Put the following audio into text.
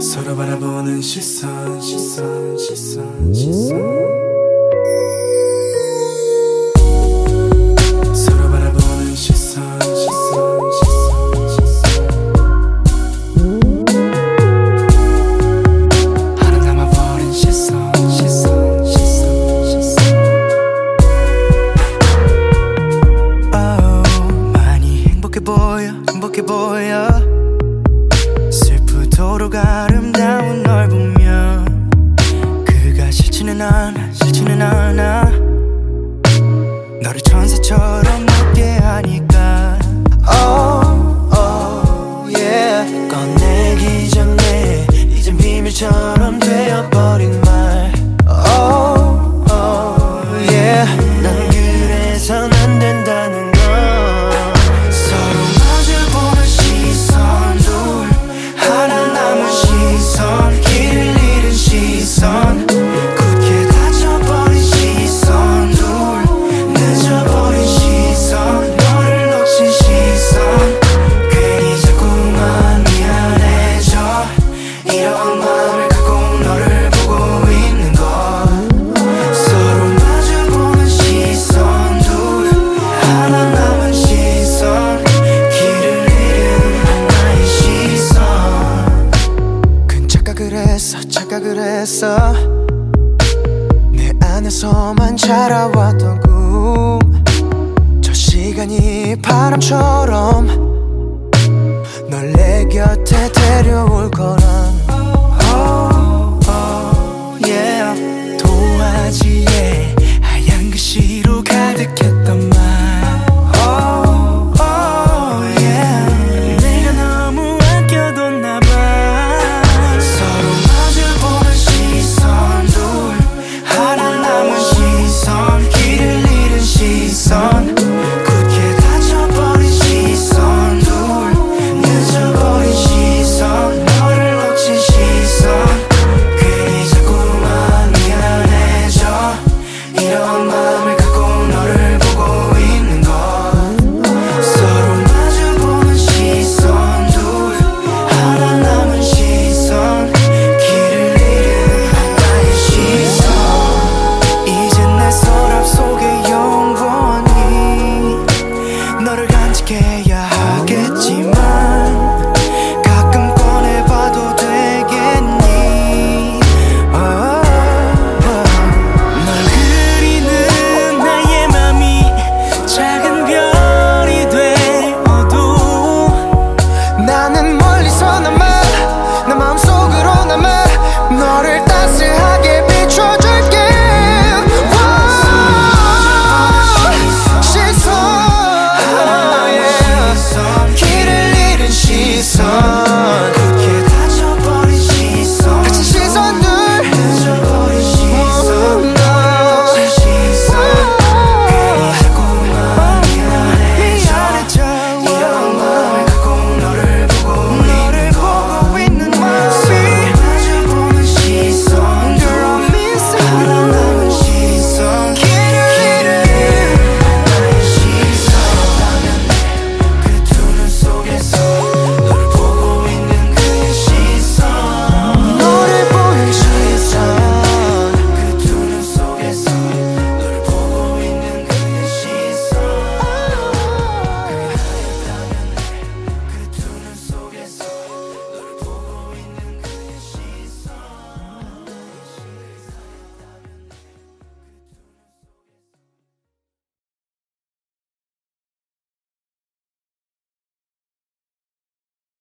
서로 바라보는 시선 시선 시선 시선. Oh, 행복해 보여. 착각을 했어. 내 안에서만 자라왔던 꿈 저 시간이 바람처럼 널 내 곁에 데려올 거라.